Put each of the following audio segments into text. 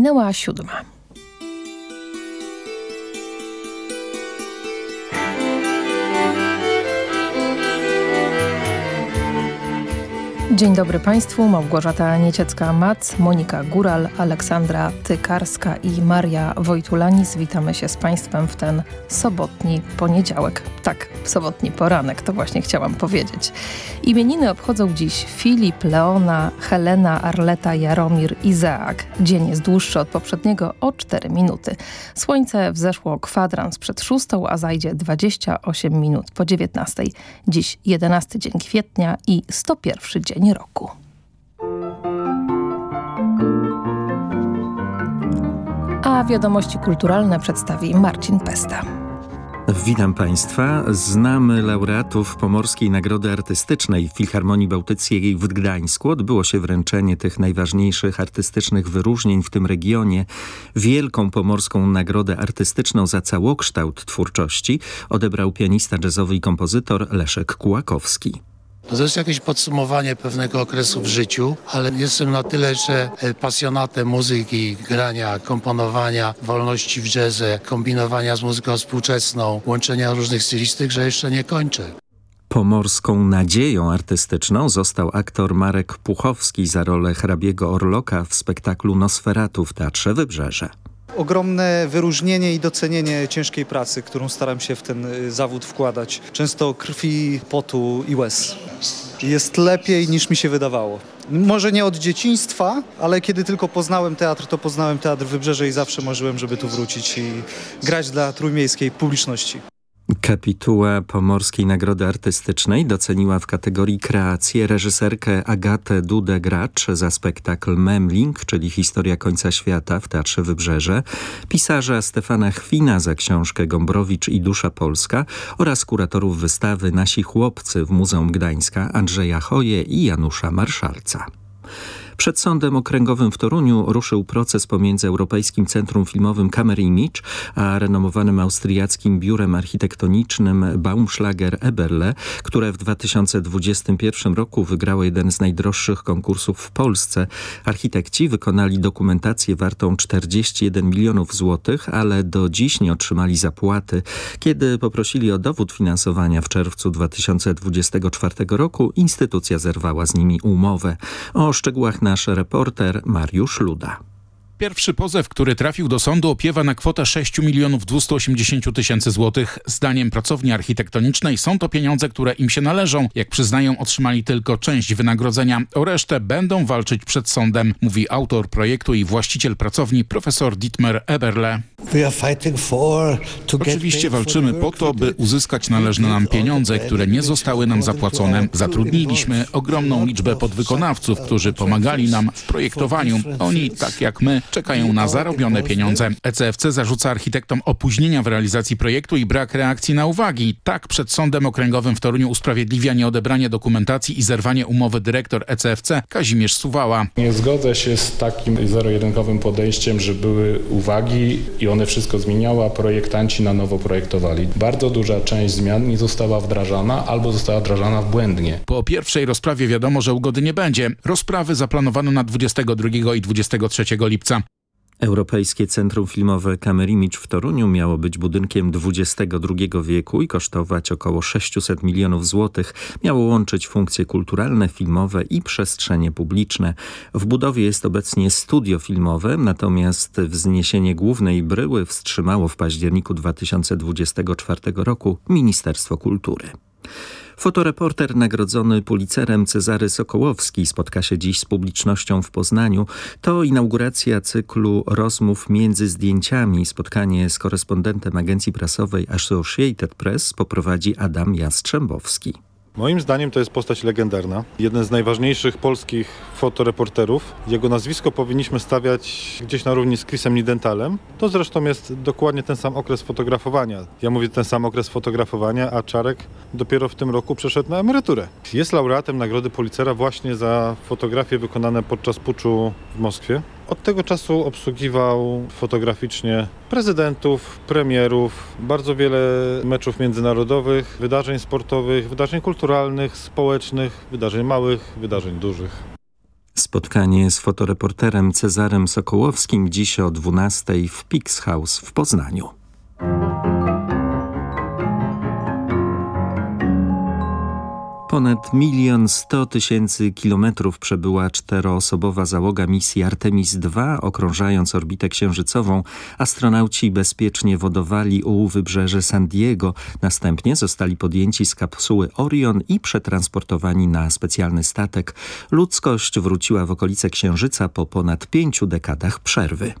Minęła siódma. Dzień dobry Państwu, Małgorzata Nieciecka-Mac, Monika Góral, Aleksandra Tykarska i Maria Wojtulanis. Witamy się z Państwem w ten sobotni poniedziałek. Tak, sobotni poranek, to właśnie chciałam powiedzieć. Imieniny obchodzą dziś Filip, Leona, Helena, Arleta, Jaromir, Izaak. Dzień jest dłuższy od poprzedniego o 4 minuty. Słońce wzeszło kwadrans przed szóstą, a zajdzie 28 minut po 19. Dziś 11 dzień kwietnia i 101 dzień roku. A wiadomości kulturalne przedstawi Marcin Pesta. Witam Państwa. Znamy laureatów Pomorskiej Nagrody Artystycznej w Filharmonii Bałtyckiej w Gdańsku. Odbyło się wręczenie tych najważniejszych artystycznych wyróżnień w tym regionie. Wielką Pomorską Nagrodę Artystyczną za całokształt twórczości odebrał pianista jazzowy i kompozytor Leszek Kułakowski. To jest jakieś podsumowanie pewnego okresu w życiu, ale jestem na tyle jeszcze pasjonatem muzyki, grania, komponowania, wolności w jazzie, kombinowania z muzyką współczesną, łączenia różnych stylistyk, że jeszcze nie kończę. Pomorską nadzieją artystyczną został aktor Marek Puchowski za rolę hrabiego Orloka w spektaklu Nosferatu w Teatrze Wybrzeże ogromne wyróżnienie i docenienie ciężkiej pracy, którą staram się w ten y, zawód wkładać. Często krwi, potu i łez. Jest lepiej niż mi się wydawało. Może nie od dzieciństwa, ale kiedy tylko poznałem teatr, to poznałem Teatr Wybrzeże i zawsze marzyłem, żeby tu wrócić i grać dla trójmiejskiej publiczności. Kapituła Pomorskiej Nagrody Artystycznej doceniła w kategorii kreację reżyserkę Agatę Dudę-Gracz za spektakl Memling, czyli Historia końca świata w Teatrze Wybrzeże, pisarza Stefana Chwina za książkę Gombrowicz i Dusza Polska oraz kuratorów wystawy Nasi Chłopcy w Muzeum Gdańska Andrzeja Choje i Janusza Marszalca. Przed Sądem Okręgowym w Toruniu ruszył proces pomiędzy Europejskim Centrum Filmowym Camera Image a renomowanym austriackim biurem architektonicznym Baumschlager Eberle, które w 2021 roku wygrało jeden z najdroższych konkursów w Polsce. Architekci wykonali dokumentację wartą 41 milionów złotych, ale do dziś nie otrzymali zapłaty. Kiedy poprosili o dowód finansowania w czerwcu 2024 roku, instytucja zerwała z nimi umowę. O szczegółach na nasz reporter Mariusz Luda. Pierwszy pozew, który trafił do sądu opiewa na kwotę 6 milionów 280 tysięcy złotych. Zdaniem pracowni architektonicznej są to pieniądze, które im się należą. Jak przyznają, otrzymali tylko część wynagrodzenia. O resztę będą walczyć przed sądem, mówi autor projektu i właściciel pracowni profesor Dietmar Eberle. Oczywiście walczymy po to, by uzyskać należne nam pieniądze, które nie zostały nam zapłacone. Zatrudniliśmy ogromną liczbę podwykonawców, którzy pomagali nam w projektowaniu. Oni, tak jak my, czekają na zarobione pieniądze. ECFC zarzuca architektom opóźnienia w realizacji projektu i brak reakcji na uwagi. Tak przed Sądem Okręgowym w Toruniu usprawiedliwia nieodebranie dokumentacji i zerwanie umowy dyrektor ECFC Kazimierz Suwała. Nie zgodzę się z takim zero-jedynkowym podejściem, że były uwagi i one wszystko zmieniały, a projektanci na nowo projektowali. Bardzo duża część zmian nie została wdrażana albo została wdrażana błędnie. Po pierwszej rozprawie wiadomo, że ugody nie będzie. Rozprawy zaplanowano na 22 i 23 lipca. Europejskie Centrum Filmowe Kamerimicz w Toruniu miało być budynkiem XXI wieku i kosztować około 600 milionów złotych. Miało łączyć funkcje kulturalne, filmowe i przestrzenie publiczne. W budowie jest obecnie studio filmowe, natomiast wzniesienie głównej bryły wstrzymało w październiku 2024 roku Ministerstwo Kultury. Fotoreporter nagrodzony Pulicerem Cezary Sokołowski spotka się dziś z publicznością w Poznaniu. To inauguracja cyklu rozmów między zdjęciami. Spotkanie z korespondentem agencji prasowej Associated Press poprowadzi Adam Jastrzębowski. Moim zdaniem to jest postać legendarna. Jeden z najważniejszych polskich fotoreporterów. Jego nazwisko powinniśmy stawiać gdzieś na równi z Chrisem Nidentalem. To zresztą jest dokładnie ten sam okres fotografowania. Ja mówię ten sam okres fotografowania, a Czarek dopiero w tym roku przeszedł na emeryturę. Jest laureatem Nagrody Policera właśnie za fotografie wykonane podczas puczu w Moskwie. Od tego czasu obsługiwał fotograficznie prezydentów, premierów, bardzo wiele meczów międzynarodowych, wydarzeń sportowych, wydarzeń kulturalnych, społecznych, wydarzeń małych, wydarzeń dużych. Spotkanie z fotoreporterem Cezarem Sokołowskim dziś o 12 w Pix House w Poznaniu. Ponad milion sto tysięcy kilometrów przebyła czteroosobowa załoga misji Artemis II, okrążając orbitę księżycową. Astronauci bezpiecznie wodowali u wybrzeże San Diego. Następnie zostali podjęci z kapsuły Orion i przetransportowani na specjalny statek. Ludzkość wróciła w okolice Księżyca po ponad pięciu dekadach przerwy.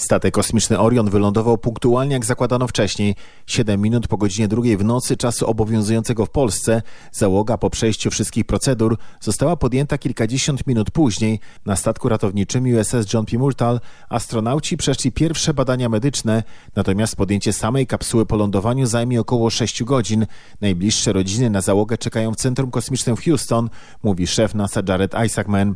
Statek kosmiczny Orion wylądował punktualnie jak zakładano wcześniej. Siedem minut po godzinie drugiej w nocy czasu obowiązującego w Polsce. Załoga po przejściu wszystkich procedur została podjęta kilkadziesiąt minut później. Na statku ratowniczym USS John P. Murtal astronauci przeszli pierwsze badania medyczne, natomiast podjęcie samej kapsuły po lądowaniu zajmie około 6 godzin. Najbliższe rodziny na załogę czekają w Centrum Kosmicznym w Houston, mówi szef NASA Jared Isaacman.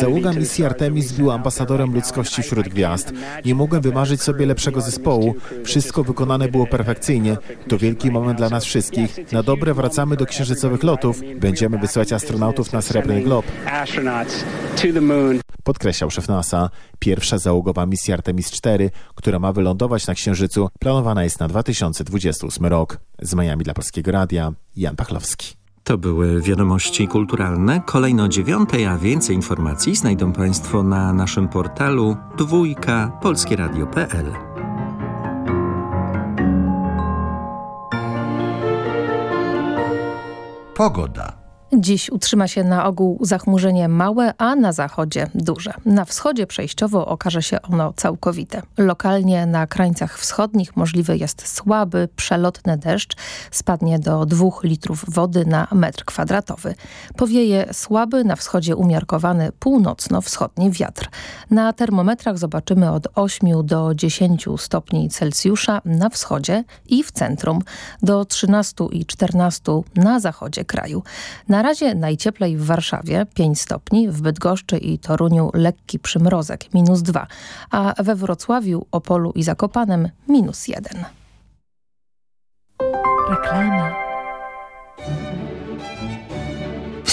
Załoga misji Artemis była ambasadorem ludzkości wśród gwiazd. Nie mogłem wymarzyć sobie lepszego zespołu. Wszystko wykonane było perfekcyjnie. To wielki moment dla nas wszystkich. Na dobre wracamy do księżycowych lotów. Będziemy wysyłać astronautów na Srebrny Glob. Podkreślał szef NASA. Pierwsza załogowa misja Artemis 4, która ma wylądować na Księżycu, planowana jest na 2028 rok. Z Miami dla Polskiego Radia, Jan Pachlowski. To były wiadomości kulturalne. Kolejno dziewiątej, a więcej informacji znajdą Państwo na naszym portalu dwójka polskieradio.pl. Pogoda. Dziś utrzyma się na ogół zachmurzenie małe, a na zachodzie duże. Na wschodzie przejściowo okaże się ono całkowite. Lokalnie na krańcach wschodnich możliwy jest słaby, przelotny deszcz. Spadnie do 2 litrów wody na metr kwadratowy. Powieje słaby, na wschodzie umiarkowany północno-wschodni wiatr. Na termometrach zobaczymy od 8 do 10 stopni Celsjusza na wschodzie i w centrum, do 13 i 14 na zachodzie kraju. Na razie najcieplej w Warszawie 5 stopni, w Bydgoszczy i Toruniu lekki przymrozek minus 2, a we Wrocławiu, Opolu i Zakopanem minus 1. Reklama.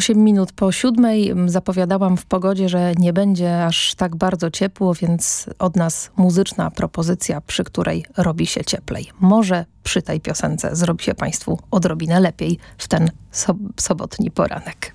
8 minut po siódmej zapowiadałam w pogodzie, że nie będzie aż tak bardzo ciepło, więc od nas muzyczna propozycja, przy której robi się cieplej. Może przy tej piosence zrobi się Państwu odrobinę lepiej w ten sob sobotni poranek.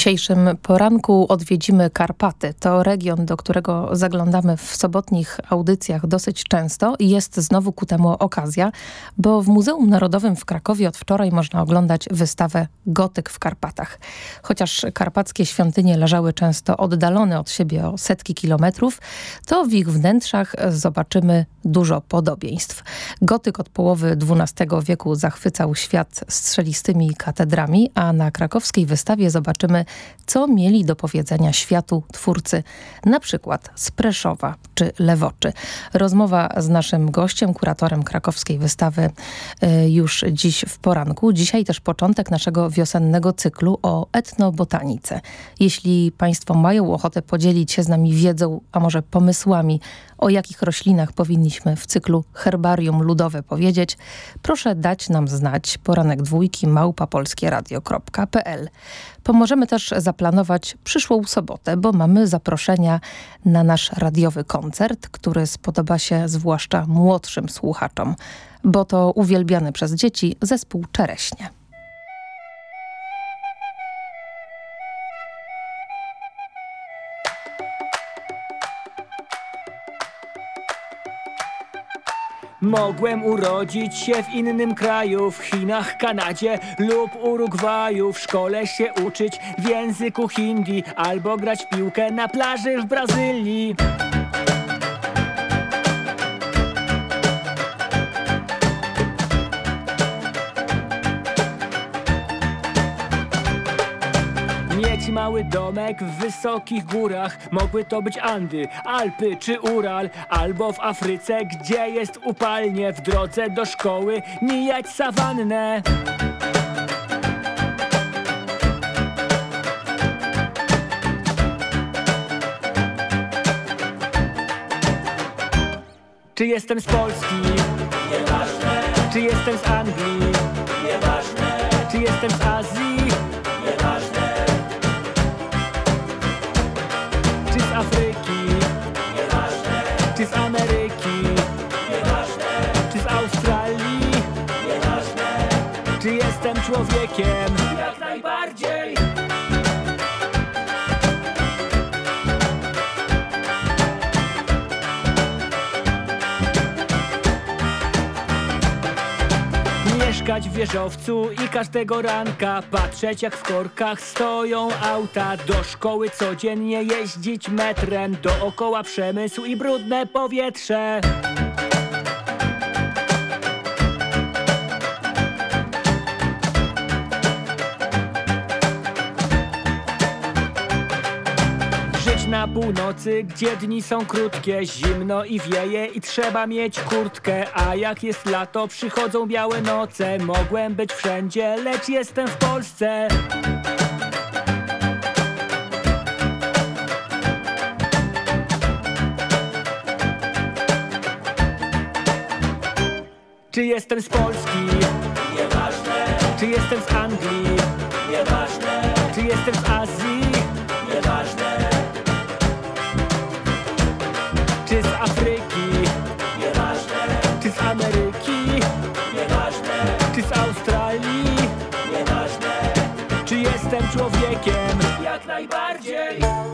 Dzisiejszym poranku odwiedzimy Karpaty. To region, do którego zaglądamy w sobotnich audycjach dosyć często i jest znowu ku temu okazja, bo w Muzeum Narodowym w Krakowie od wczoraj można oglądać wystawę Gotyk w Karpatach. Chociaż karpackie świątynie leżały często oddalone od siebie o setki kilometrów, to w ich wnętrzach zobaczymy dużo podobieństw. Gotyk od połowy XII wieku zachwycał świat strzelistymi katedrami, a na krakowskiej wystawie zobaczymy, co mieli do powiedzenia światu twórcy, na przykład z Preszowa czy Lewoczy. Rozmowa z naszym gościem, kuratorem krakowskiej wystawy y, już dziś w poranku. Dzisiaj też początek naszego wiosennego cyklu o etnobotanice. Jeśli Państwo mają ochotę podzielić się z nami wiedzą, a może pomysłami, o jakich roślinach powinniśmy w cyklu Herbarium Ludowe powiedzieć, proszę dać nam znać poranek dwójki małpapolskieradio.pl. Pomożemy też zaplanować przyszłą sobotę, bo mamy zaproszenia na nasz radiowy koncert, który spodoba się zwłaszcza młodszym słuchaczom, bo to uwielbiany przez dzieci zespół Czereśnie. Mogłem urodzić się w innym kraju, w Chinach, Kanadzie lub Urugwaju. W szkole się uczyć w języku hindi Albo grać piłkę na plaży w Brazylii mały domek w wysokich górach Mogły to być Andy, Alpy czy Ural Albo w Afryce, gdzie jest upalnie W drodze do szkoły mijać sawannę Czy jestem z Polski? Nieważne. Czy jestem z Anglii? Nieważne. Czy jestem z Azji? Czy z Ameryki? Nieważne. Czy z Australii? Nieważne. Czy jestem człowiekiem? W wieżowcu i każdego ranka Patrzeć jak w korkach stoją auta. Do szkoły codziennie jeździć metrem Dookoła przemysł i brudne powietrze północy, gdzie dni są krótkie Zimno i wieje i trzeba mieć kurtkę A jak jest lato, przychodzą białe noce Mogłem być wszędzie, lecz jestem w Polsce Czy jestem z Polski? Nieważne Czy jestem z Anglii? Nieważne Czy jestem z Azji? Yeah.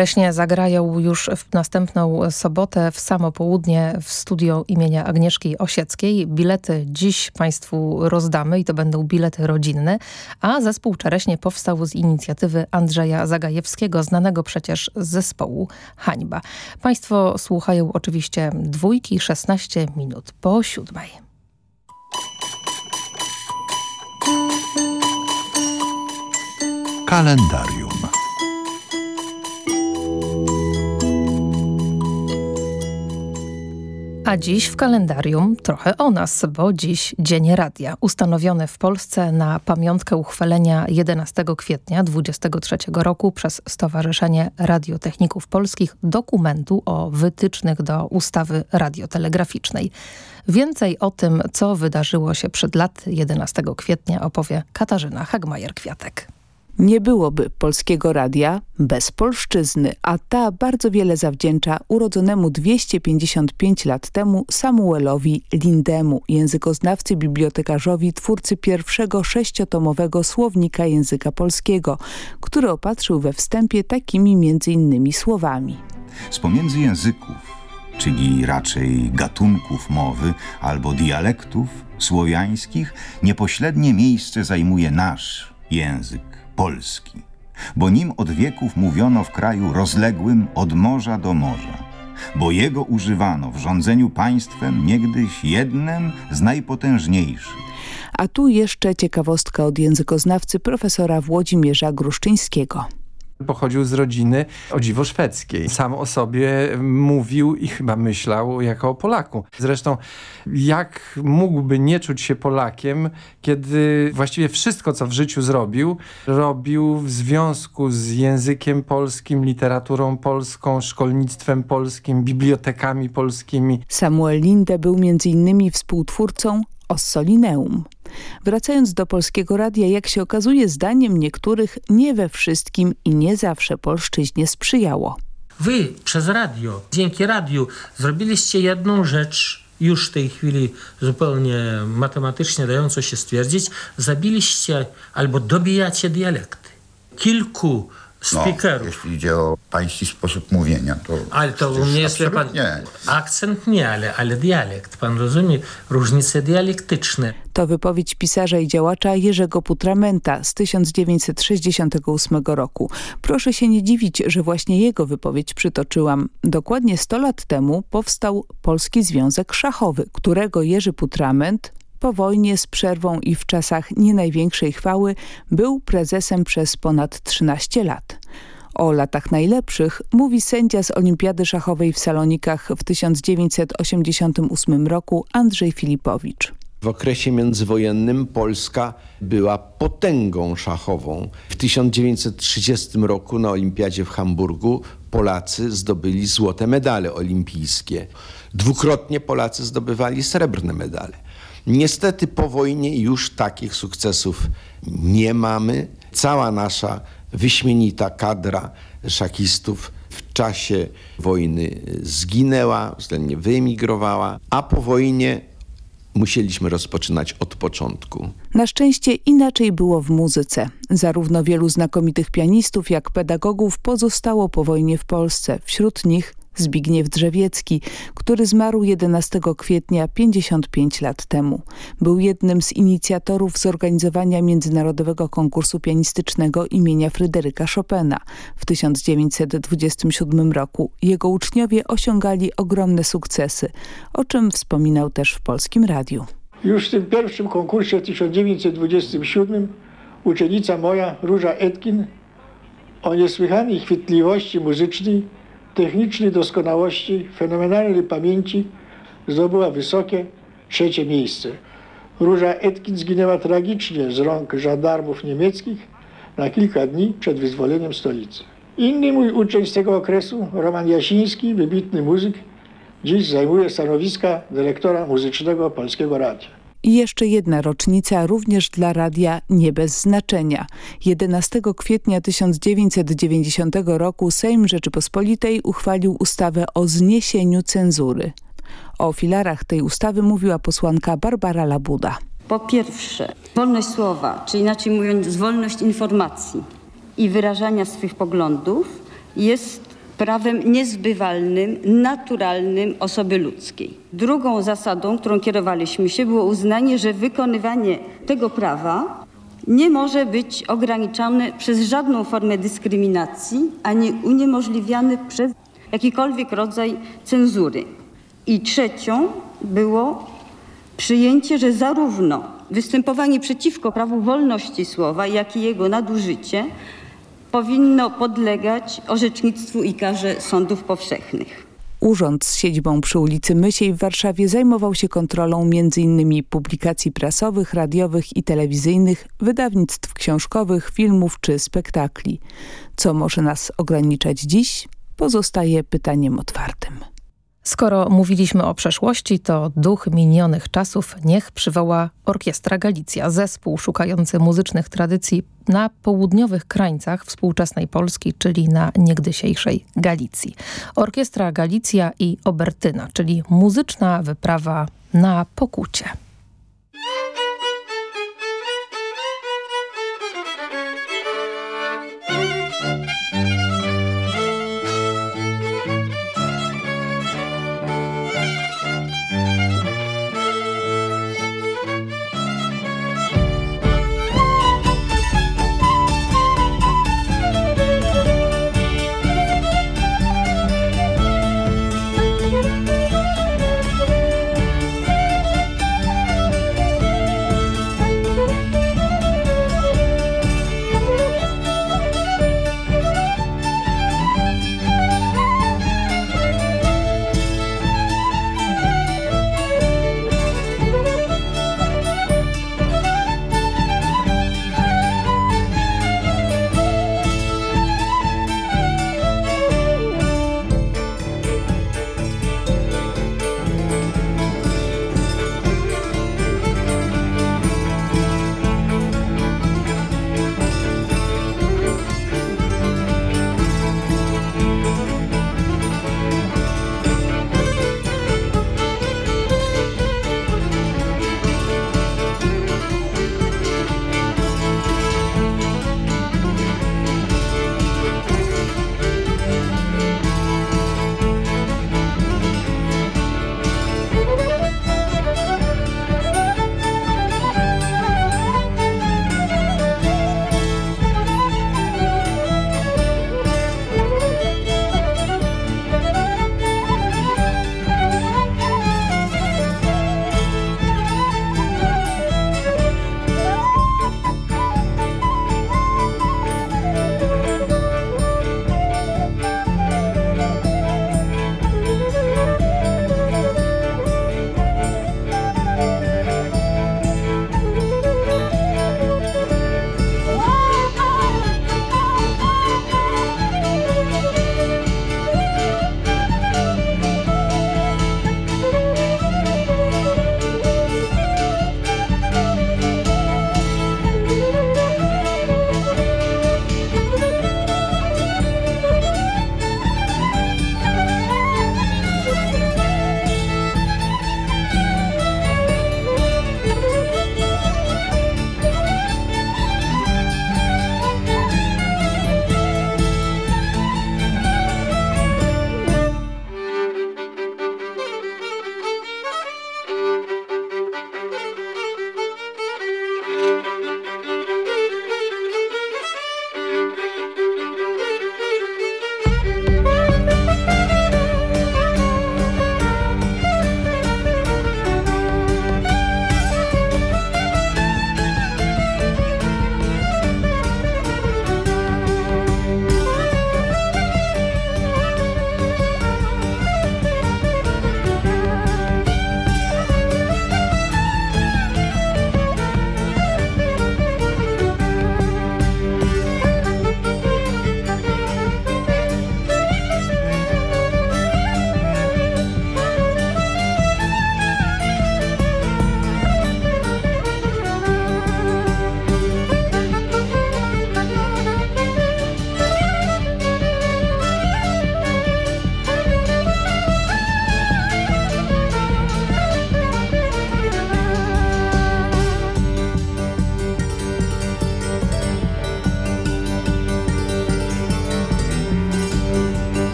Czereśnie zagrają już w następną sobotę w samo południe w studio imienia Agnieszki Osieckiej. Bilety dziś Państwu rozdamy i to będą bilety rodzinne, a zespół Czereśnie powstał z inicjatywy Andrzeja Zagajewskiego, znanego przecież z zespołu Hańba. Państwo słuchają oczywiście dwójki 16 minut po siódmej. Kalendarium. A dziś w kalendarium trochę o nas, bo dziś Dzień Radia, ustanowiony w Polsce na pamiątkę uchwalenia 11 kwietnia 23 roku przez Stowarzyszenie Radiotechników Polskich dokumentu o wytycznych do ustawy radiotelegraficznej. Więcej o tym, co wydarzyło się przed lat 11 kwietnia opowie Katarzyna Hagmajer-Kwiatek. Nie byłoby polskiego radia bez polszczyzny, a ta bardzo wiele zawdzięcza urodzonemu 255 lat temu Samuelowi Lindemu, językoznawcy, bibliotekarzowi, twórcy pierwszego sześciotomowego słownika języka polskiego, który opatrzył we wstępie takimi między innymi słowami. Z pomiędzy języków, czyli raczej gatunków mowy albo dialektów słowiańskich, niepośrednie miejsce zajmuje nasz język polski, bo nim od wieków mówiono w kraju rozległym od morza do morza, bo jego używano w rządzeniu państwem niegdyś jednym z najpotężniejszych. A tu jeszcze ciekawostka od językoznawcy profesora Włodzimierza Gruszczyńskiego pochodził z rodziny o dziwo szwedzkiej. Sam o sobie mówił i chyba myślał jako o Polaku. Zresztą jak mógłby nie czuć się Polakiem, kiedy właściwie wszystko, co w życiu zrobił, robił w związku z językiem polskim, literaturą polską, szkolnictwem polskim, bibliotekami polskimi. Samuel Linde był między innymi współtwórcą Ossolineum. Wracając do Polskiego Radia, jak się okazuje, zdaniem niektórych nie we wszystkim i nie zawsze polszczyźnie sprzyjało. Wy przez radio, dzięki radiu zrobiliście jedną rzecz, już w tej chwili zupełnie matematycznie dająco się stwierdzić, zabiliście albo dobijacie dialekty. Kilku speakerów. No, jeśli idzie o pański sposób mówienia, to... Ale to u mnie jest, pan, akcent nie, ale, ale dialekt. Pan rozumie różnice dialektyczne. To wypowiedź pisarza i działacza Jerzego Putramenta z 1968 roku. Proszę się nie dziwić, że właśnie jego wypowiedź przytoczyłam. Dokładnie 100 lat temu powstał Polski Związek Szachowy, którego Jerzy Putrament po wojnie z przerwą i w czasach nie największej chwały był prezesem przez ponad 13 lat. O latach najlepszych mówi sędzia z Olimpiady Szachowej w Salonikach w 1988 roku Andrzej Filipowicz. W okresie międzywojennym Polska była potęgą szachową. W 1930 roku na Olimpiadzie w Hamburgu Polacy zdobyli złote medale olimpijskie. Dwukrotnie Polacy zdobywali srebrne medale. Niestety po wojnie już takich sukcesów nie mamy. Cała nasza wyśmienita kadra szachistów w czasie wojny zginęła, względnie wyemigrowała, a po wojnie musieliśmy rozpoczynać od początku. Na szczęście inaczej było w muzyce. Zarówno wielu znakomitych pianistów, jak pedagogów pozostało po wojnie w Polsce. Wśród nich Zbigniew Drzewiecki, który zmarł 11 kwietnia 55 lat temu. Był jednym z inicjatorów zorganizowania Międzynarodowego Konkursu Pianistycznego imienia Fryderyka Chopina w 1927 roku. Jego uczniowie osiągali ogromne sukcesy, o czym wspominał też w Polskim Radiu. Już w tym pierwszym konkursie w 1927 uczennica moja, Róża Etkin, o niesłychanej chwytliwości muzycznej technicznej doskonałości, fenomenalnej pamięci zdobyła wysokie trzecie miejsce. Róża Etkin zginęła tragicznie z rąk żandarmów niemieckich na kilka dni przed wyzwoleniem stolicy. Inny mój uczeń z tego okresu, Roman Jasiński, wybitny muzyk, dziś zajmuje stanowiska dyrektora muzycznego Polskiego Radia. I jeszcze jedna rocznica, również dla radia nie bez znaczenia. 11 kwietnia 1990 roku Sejm Rzeczypospolitej uchwalił ustawę o zniesieniu cenzury. O filarach tej ustawy mówiła posłanka Barbara Labuda. Po pierwsze, wolność słowa, czy inaczej mówiąc wolność informacji i wyrażania swych poglądów jest prawem niezbywalnym, naturalnym osoby ludzkiej. Drugą zasadą, którą kierowaliśmy się, było uznanie, że wykonywanie tego prawa nie może być ograniczane przez żadną formę dyskryminacji, ani uniemożliwiane przez jakikolwiek rodzaj cenzury. I trzecią było przyjęcie, że zarówno występowanie przeciwko prawu wolności słowa, jak i jego nadużycie powinno podlegać orzecznictwu i karze sądów powszechnych. Urząd z siedzibą przy ulicy Mysiej w Warszawie zajmował się kontrolą m.in. publikacji prasowych, radiowych i telewizyjnych, wydawnictw książkowych, filmów czy spektakli. Co może nas ograniczać dziś? Pozostaje pytaniem otwartym. Skoro mówiliśmy o przeszłości, to duch minionych czasów niech przywoła Orkiestra Galicja, zespół szukający muzycznych tradycji na południowych krańcach współczesnej Polski, czyli na niegdysiejszej Galicji. Orkiestra Galicja i Obertyna, czyli muzyczna wyprawa na pokucie.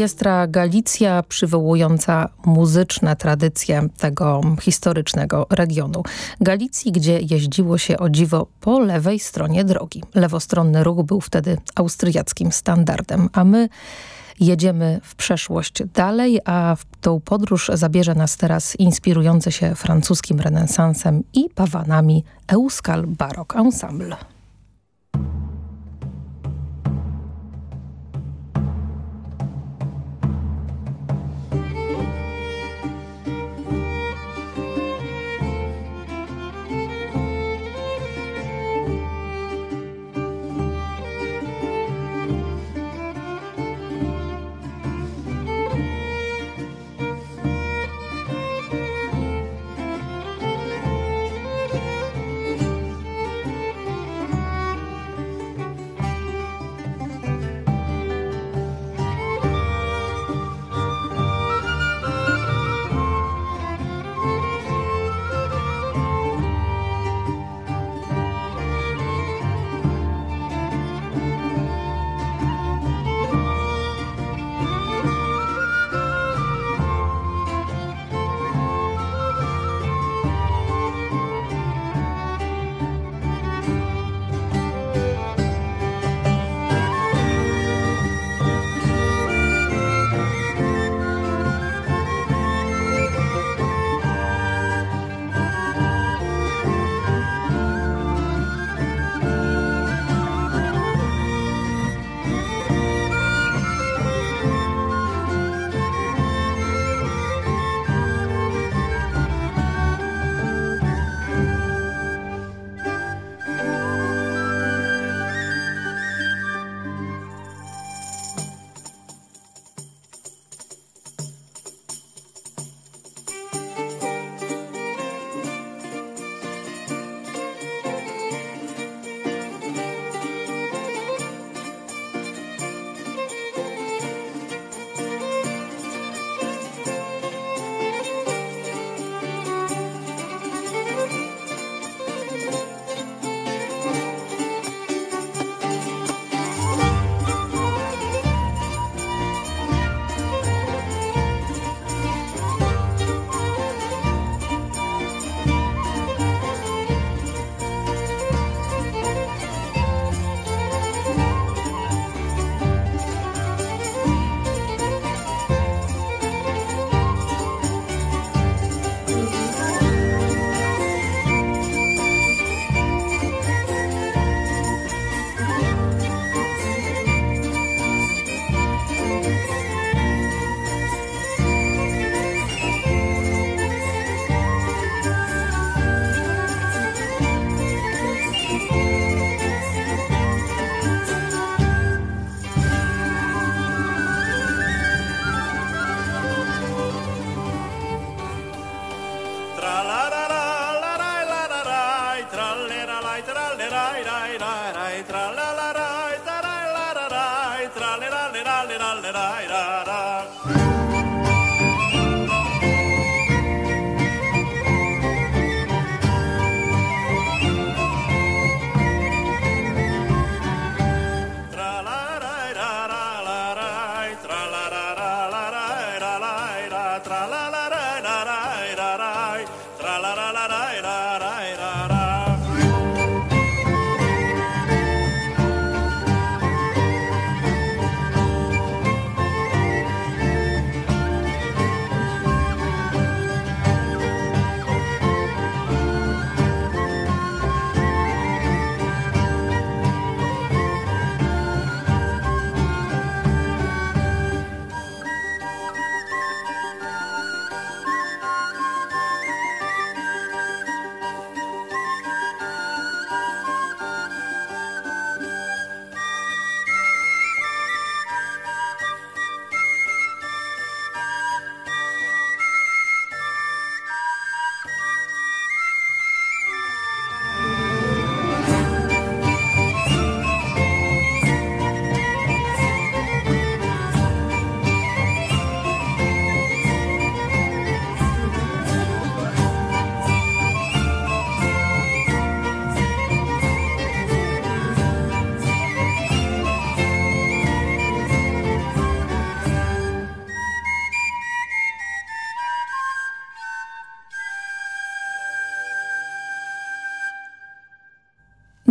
Orkiestra Galicja przywołująca muzyczne tradycje tego historycznego regionu. Galicji, gdzie jeździło się o dziwo po lewej stronie drogi. Lewostronny ruch był wtedy austriackim standardem, a my jedziemy w przeszłość dalej, a w tą podróż zabierze nas teraz inspirujący się francuskim renesansem i pawanami Euskal Barok Ensemble.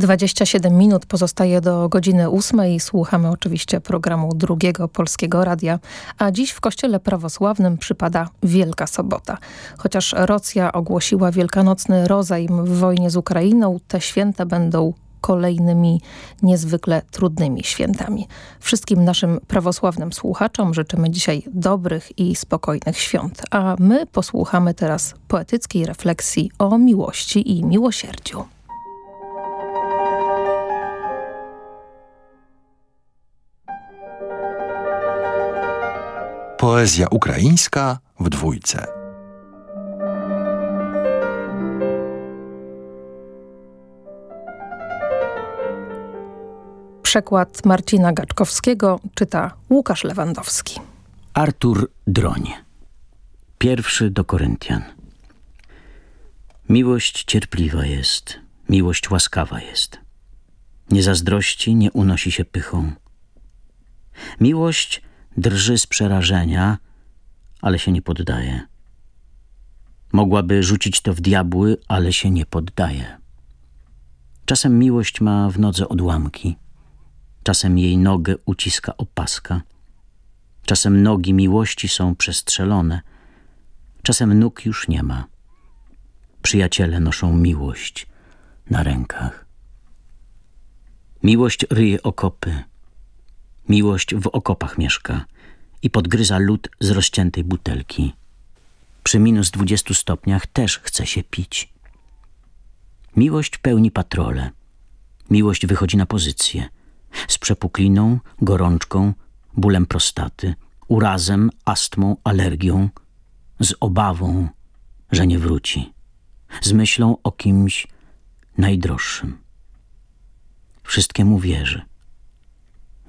27 minut pozostaje do godziny 8 i słuchamy oczywiście programu Drugiego Polskiego Radia, a dziś w Kościele Prawosławnym przypada Wielka Sobota. Chociaż Rosja ogłosiła wielkanocny rozejm w wojnie z Ukrainą, te święta będą kolejnymi niezwykle trudnymi świętami. Wszystkim naszym prawosławnym słuchaczom życzymy dzisiaj dobrych i spokojnych świąt, a my posłuchamy teraz poetyckiej refleksji o miłości i miłosierdziu. Poezja ukraińska w dwójce. Przekład Marcina Gaczkowskiego czyta Łukasz Lewandowski. Artur Droń. Pierwszy do Koryntian. Miłość cierpliwa jest, miłość łaskawa jest. Nie zazdrości, nie unosi się pychą. Miłość drży z przerażenia, ale się nie poddaje. Mogłaby rzucić to w diabły, ale się nie poddaje. Czasem miłość ma w nodze odłamki, czasem jej nogę uciska opaska, czasem nogi miłości są przestrzelone, czasem nóg już nie ma. Przyjaciele noszą miłość na rękach. Miłość ryje okopy, Miłość w okopach mieszka i podgryza lód z rozciętej butelki. Przy minus dwudziestu stopniach też chce się pić. Miłość pełni patrole. Miłość wychodzi na pozycję. Z przepukliną, gorączką, bólem prostaty, urazem, astmą, alergią, z obawą, że nie wróci. Z myślą o kimś najdroższym. Wszystkiemu wierzy.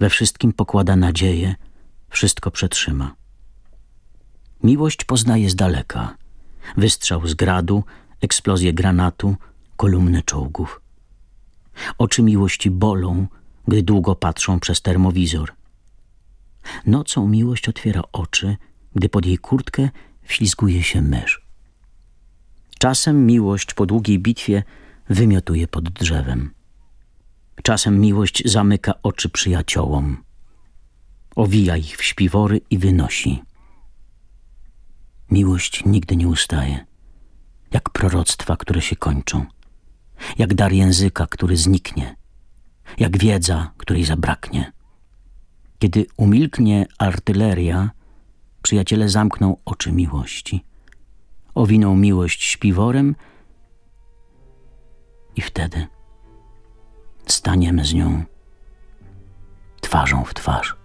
We wszystkim pokłada nadzieję, wszystko przetrzyma. Miłość poznaje z daleka. Wystrzał z gradu, eksplozję granatu, kolumny czołgów. Oczy miłości bolą, gdy długo patrzą przez termowizor. Nocą miłość otwiera oczy, gdy pod jej kurtkę wślizguje się mysz. Czasem miłość po długiej bitwie wymiotuje pod drzewem. Czasem miłość zamyka oczy przyjaciołom. Owija ich w śpiwory i wynosi. Miłość nigdy nie ustaje. Jak proroctwa, które się kończą. Jak dar języka, który zniknie. Jak wiedza, której zabraknie. Kiedy umilknie artyleria, przyjaciele zamkną oczy miłości. Owiną miłość śpiworem i wtedy staniemy z nią twarzą w twarz.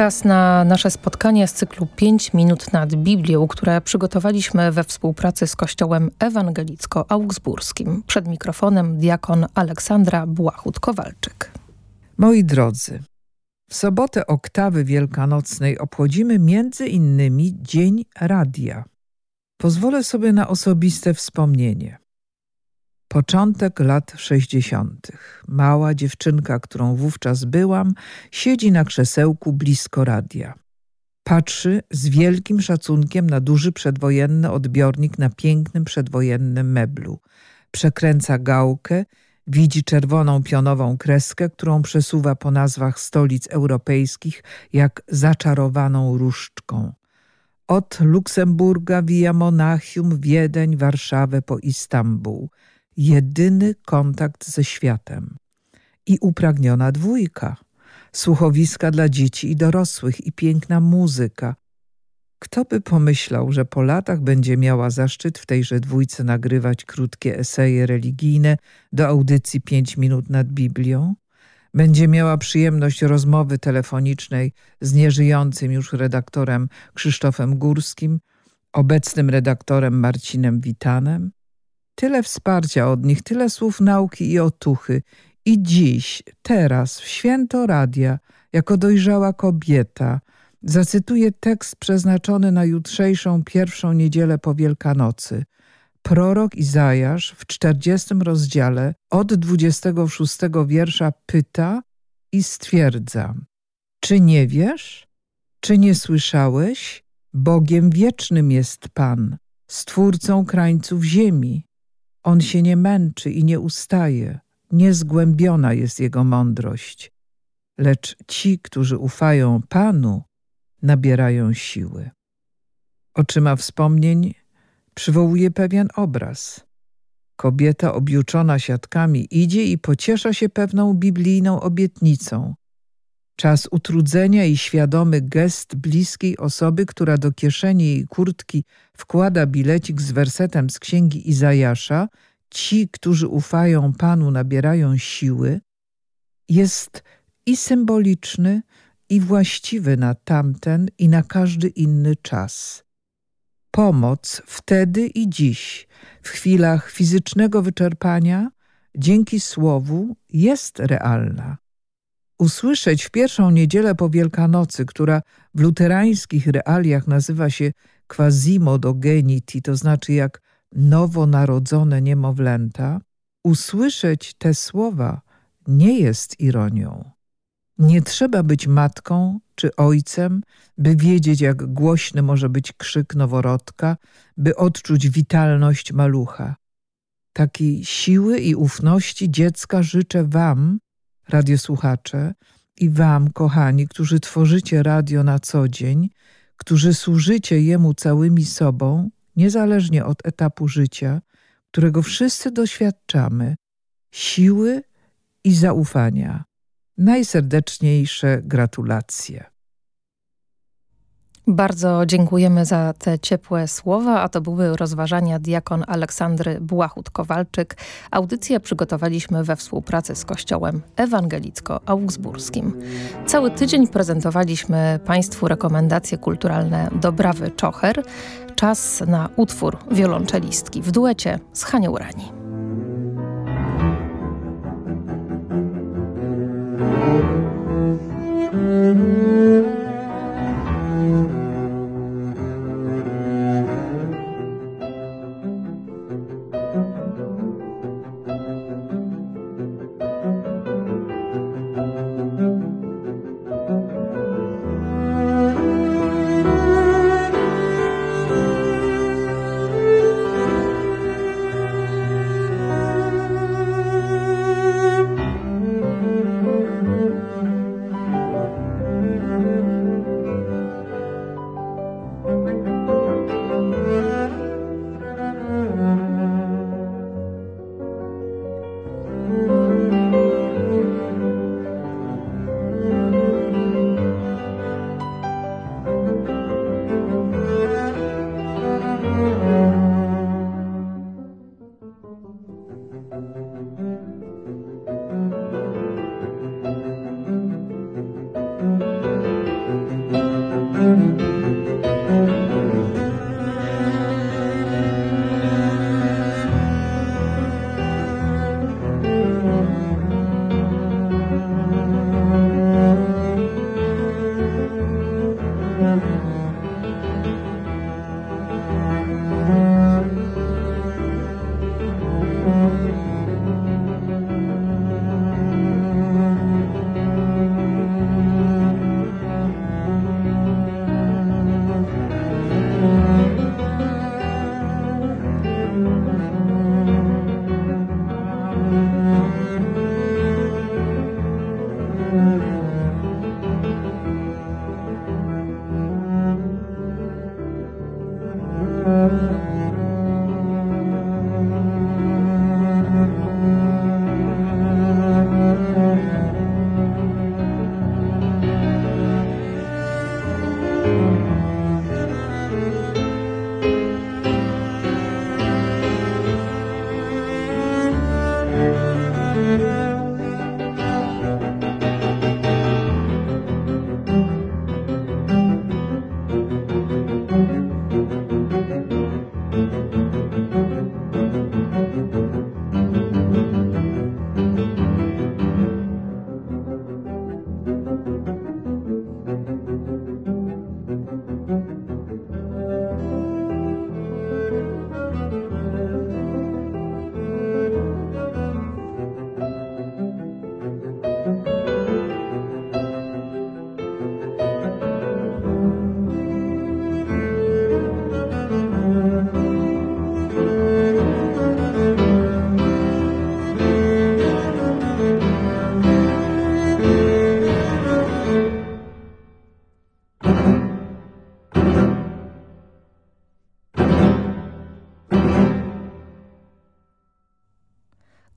Czas na nasze spotkanie z cyklu 5 minut nad Biblią, które przygotowaliśmy we współpracy z Kościołem Ewangelicko-Augsburskim. Przed mikrofonem diakon Aleksandra Błachut-Kowalczyk. Moi drodzy, w sobotę oktawy wielkanocnej obchodzimy między innymi Dzień Radia. Pozwolę sobie na osobiste wspomnienie. Początek lat 60. Mała dziewczynka, którą wówczas byłam, siedzi na krzesełku blisko radia. Patrzy z wielkim szacunkiem na duży przedwojenny odbiornik na pięknym przedwojennym meblu. Przekręca gałkę, widzi czerwoną pionową kreskę, którą przesuwa po nazwach stolic europejskich jak zaczarowaną różdżką. Od Luksemburga via Monachium, Wiedeń, Warszawę po Istambuł – jedyny kontakt ze światem. I upragniona dwójka, słuchowiska dla dzieci i dorosłych i piękna muzyka. Kto by pomyślał, że po latach będzie miała zaszczyt w tejże dwójce nagrywać krótkie eseje religijne do audycji 5 minut nad Biblią? Będzie miała przyjemność rozmowy telefonicznej z nieżyjącym już redaktorem Krzysztofem Górskim, obecnym redaktorem Marcinem Witanem? Tyle wsparcia od nich, tyle słów nauki i otuchy. I dziś, teraz, w święto radia, jako dojrzała kobieta, zacytuję tekst przeznaczony na jutrzejszą pierwszą niedzielę po Wielkanocy. Prorok Izajasz w 40 rozdziale od 26 wiersza pyta i stwierdza Czy nie wiesz? Czy nie słyszałeś? Bogiem wiecznym jest Pan, Stwórcą krańców ziemi. On się nie męczy i nie ustaje, niezgłębiona jest jego mądrość. Lecz ci, którzy ufają Panu, nabierają siły. Oczyma wspomnień przywołuje pewien obraz. Kobieta objuczona siatkami idzie i pociesza się pewną biblijną obietnicą. Czas utrudzenia i świadomy gest bliskiej osoby, która do kieszeni jej kurtki wkłada bilecik z wersetem z księgi Izajasza, ci, którzy ufają Panu, nabierają siły, jest i symboliczny, i właściwy na tamten i na każdy inny czas. Pomoc wtedy i dziś, w chwilach fizycznego wyczerpania, dzięki Słowu jest realna usłyszeć w pierwszą niedzielę po Wielkanocy, która w luterańskich realiach nazywa się quasimodogenity, to znaczy jak nowonarodzone niemowlęta, usłyszeć te słowa nie jest ironią. Nie trzeba być matką czy ojcem, by wiedzieć, jak głośny może być krzyk noworodka, by odczuć witalność malucha. Takiej siły i ufności dziecka życzę Wam, radiosłuchacze, i Wam, kochani, którzy tworzycie radio na co dzień, którzy służycie Jemu całymi sobą, niezależnie od etapu życia, którego wszyscy doświadczamy, siły i zaufania. Najserdeczniejsze gratulacje. Bardzo dziękujemy za te ciepłe słowa, a to były rozważania diakon Aleksandry Błachut-Kowalczyk. Audycję przygotowaliśmy we współpracy z Kościołem Ewangelicko-Augsburskim. Cały tydzień prezentowaliśmy Państwu rekomendacje kulturalne Dobrawy Czocher. Czas na utwór wiolonczelistki w duecie z Hanią Rani. Mm-hmm.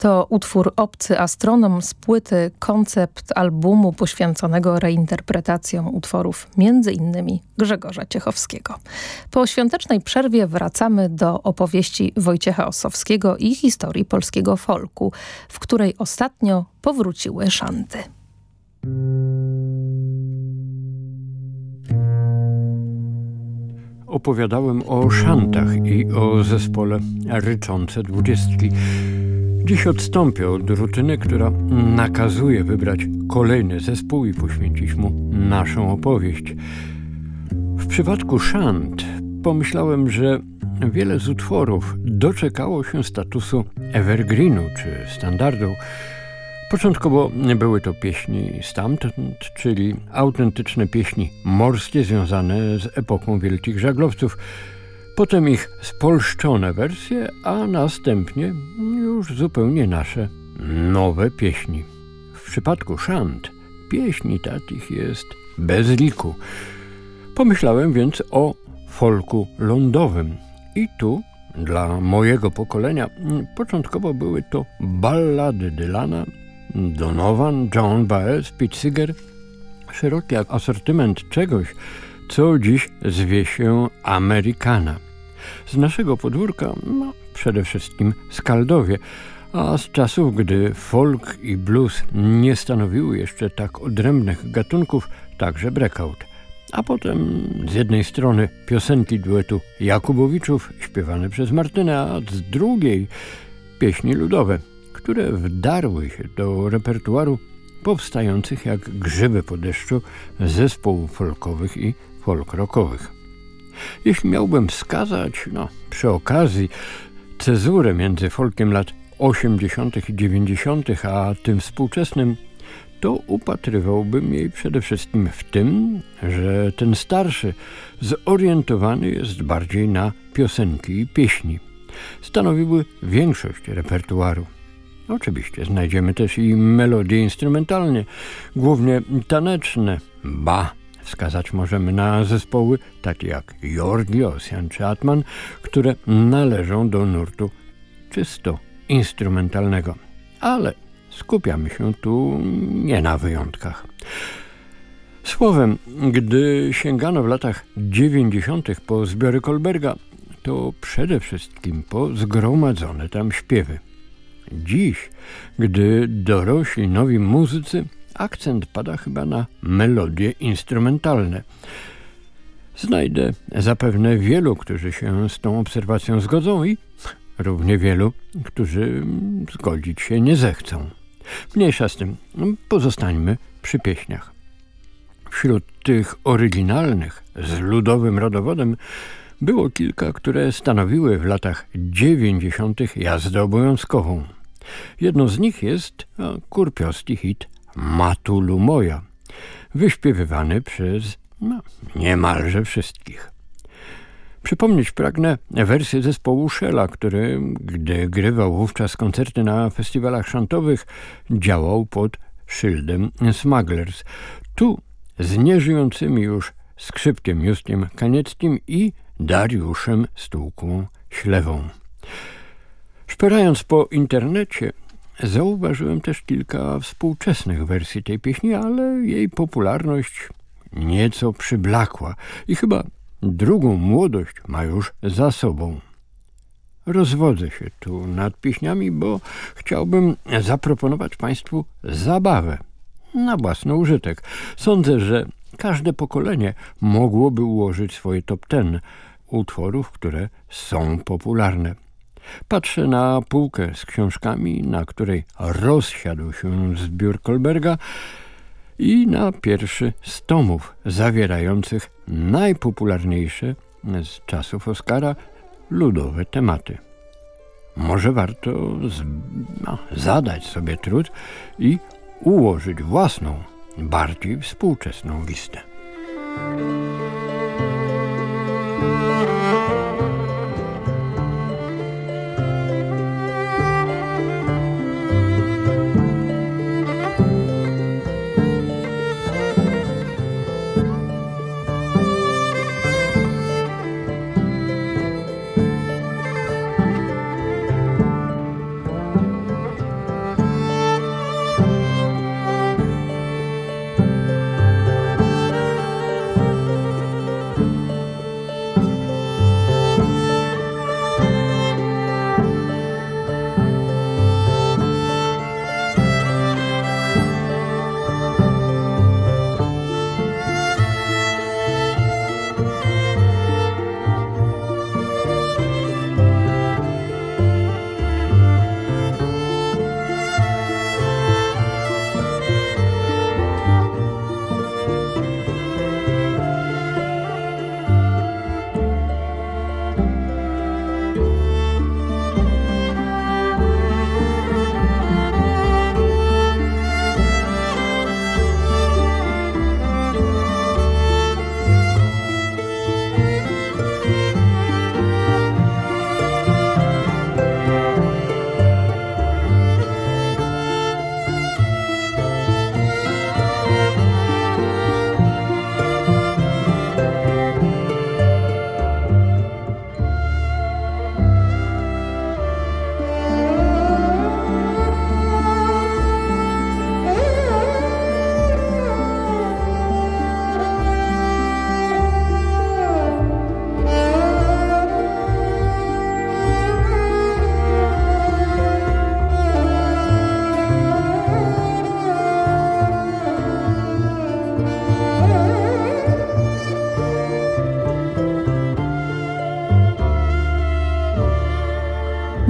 To utwór Obcy Astronom z płyty koncept albumu poświęconego reinterpretacjom utworów m.in. Grzegorza Ciechowskiego. Po świątecznej przerwie wracamy do opowieści Wojciecha Osowskiego i historii polskiego folku, w której ostatnio powróciły szanty. Opowiadałem o szantach i o zespole Ryczące Dwudziestki. Dziś odstąpię od rutyny, która nakazuje wybrać kolejny zespół i poświęcić mu naszą opowieść. W przypadku szant pomyślałem, że wiele z utworów doczekało się statusu evergreenu czy standardu. Początkowo były to pieśni stamtąd, czyli autentyczne pieśni morskie związane z epoką wielkich żaglowców, Potem ich spolszczone wersje, a następnie już zupełnie nasze nowe pieśni. W przypadku szant pieśni takich jest bez liku. Pomyślałem więc o folku lądowym. I tu dla mojego pokolenia początkowo były to ballady Dylana, Donovan, John Baez, Pete Seeger, szeroki asortyment czegoś, co dziś zwie się Amerykana. Z naszego podwórka no, przede wszystkim Skaldowie, a z czasów, gdy folk i blues nie stanowiły jeszcze tak odrębnych gatunków, także breakout. A potem z jednej strony piosenki duetu Jakubowiczów śpiewane przez Martynę, a z drugiej pieśni ludowe, które wdarły się do repertuaru powstających jak grzyby po deszczu zespołów folkowych i folk rockowych. Jeśli miałbym wskazać, no, przy okazji, cezurę między folkiem lat 80. i 90., a tym współczesnym, to upatrywałbym jej przede wszystkim w tym, że ten starszy zorientowany jest bardziej na piosenki i pieśni. Stanowiły większość repertuaru. Oczywiście znajdziemy też i melodie instrumentalne, głównie taneczne, ba, Wskazać możemy na zespoły takie jak Jorgi, Ossian czy Atman, które należą do nurtu czysto instrumentalnego. Ale skupiamy się tu nie na wyjątkach. Słowem, gdy sięgano w latach 90. po zbiory Kolberga, to przede wszystkim po zgromadzone tam śpiewy. Dziś, gdy dorośli nowi muzycy akcent pada chyba na melodie instrumentalne. Znajdę zapewne wielu, którzy się z tą obserwacją zgodzą i równie wielu, którzy zgodzić się nie zechcą. Mniejsza z tym, pozostańmy przy pieśniach. Wśród tych oryginalnych, z ludowym rodowodem, było kilka, które stanowiły w latach dziewięćdziesiątych jazdę obowiązkową. Jedną z nich jest kurpiowski hit Matulu Moja, wyśpiewywany przez no, niemalże wszystkich. Przypomnieć pragnę wersję zespołu Shella, który, gdy grywał wówczas koncerty na festiwalach szantowych, działał pod szyldem Smugglers. Tu z nieżyjącymi już skrzypkiem Justkiem Kanieckim i Dariuszem Stułką Ślewą. Szperając po internecie, Zauważyłem też kilka współczesnych wersji tej pieśni, ale jej popularność nieco przyblakła i chyba drugą młodość ma już za sobą. rozwodzę się tu nad piśniami, bo chciałbym zaproponować Państwu zabawę na własny użytek. Sądzę, że każde pokolenie mogłoby ułożyć swoje top ten utworów, które są popularne. Patrzę na półkę z książkami, na której rozsiadł się zbiór Kolberga i na pierwszy z tomów zawierających najpopularniejsze z czasów Oscara ludowe tematy. Może warto z, no, zadać sobie trud i ułożyć własną, bardziej współczesną listę.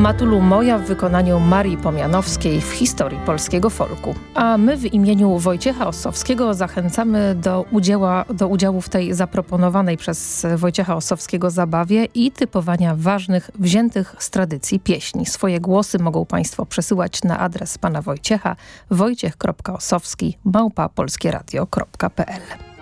Matulu Moja w wykonaniu Marii Pomianowskiej w historii polskiego folku. A my w imieniu Wojciecha Ossowskiego zachęcamy do, udziała, do udziału w tej zaproponowanej przez Wojciecha Ossowskiego zabawie i typowania ważnych, wziętych z tradycji pieśni. Swoje głosy mogą Państwo przesyłać na adres pana Wojciecha wojciech.osowski małpa polskieradio.pl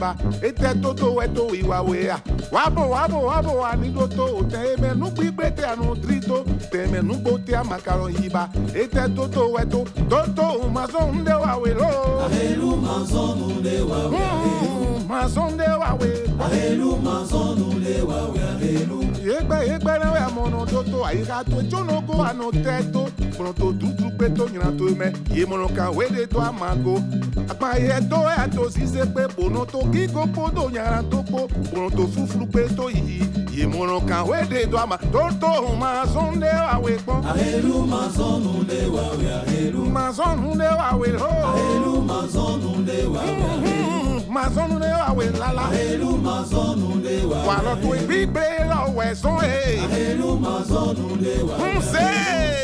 Pemba, ètè tótó wẹ́tò ìwàwéyà. Wábò wábò wábò wà nígbò tó tẹ̀mẹ̀nú gbígbé tẹ̀ ànú tírító tẹ̀mẹ̀nú gbó tẹ̀ àmàkàrọ̀ yìíba. Ètè tótó wẹ́tò tótó màsóńdé wàwé ló. Àhèlú màsóńdé wàwé àhèlú. Hmm, màsóńdé wàwé. Àhèlú màsóńdé wàwé àhèlú. Yégbé yégbé náà wẹ̀ mọ̀nà tótó àyíká tó jónogo ànú tẹ́ tó. Kpọ̀n tó dúdú pé tó nyina tó mẹ́. Yémọ̀nà kan wéde tó àmàgo mayeto ya tosize mpe mpono tokiko mpo tonyala toko mpono tofufulu mpe toyiyi ye monoka wede doama toto mazonde wawe kpɔn. ahelu mazɔnunde wawe ahelu. mazɔnunde wawe ho. ahelu mazɔnunde wawe ahelu. mazɔnunde wawe lala. ahelu mazɔnunde wawe ahelu. wàlọ́ tó ibi gbé lọ wẹ̀ sún. ahelu mazɔnunde wawe ahelu.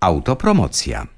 Autopromocja.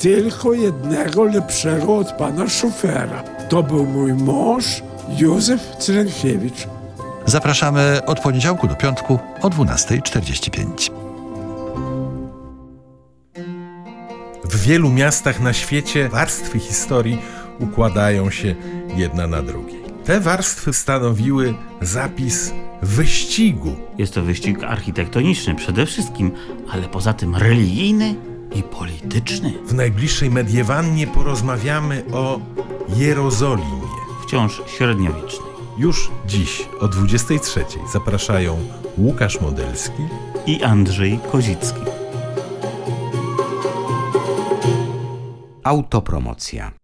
tylko jednego lepszego od pana szofera. To był mój mąż Józef Cyrenkiewicz. Zapraszamy od poniedziałku do piątku o 12.45. W wielu miastach na świecie warstwy historii układają się jedna na drugiej. Te warstwy stanowiły zapis wyścigu. Jest to wyścig architektoniczny przede wszystkim, ale poza tym religijny i polityczny. W najbliższej mediewannie porozmawiamy o Jerozolimie. Wciąż średniowieczny. Już dziś o 23 zapraszają Łukasz Modelski i Andrzej Kozicki. Autopromocja.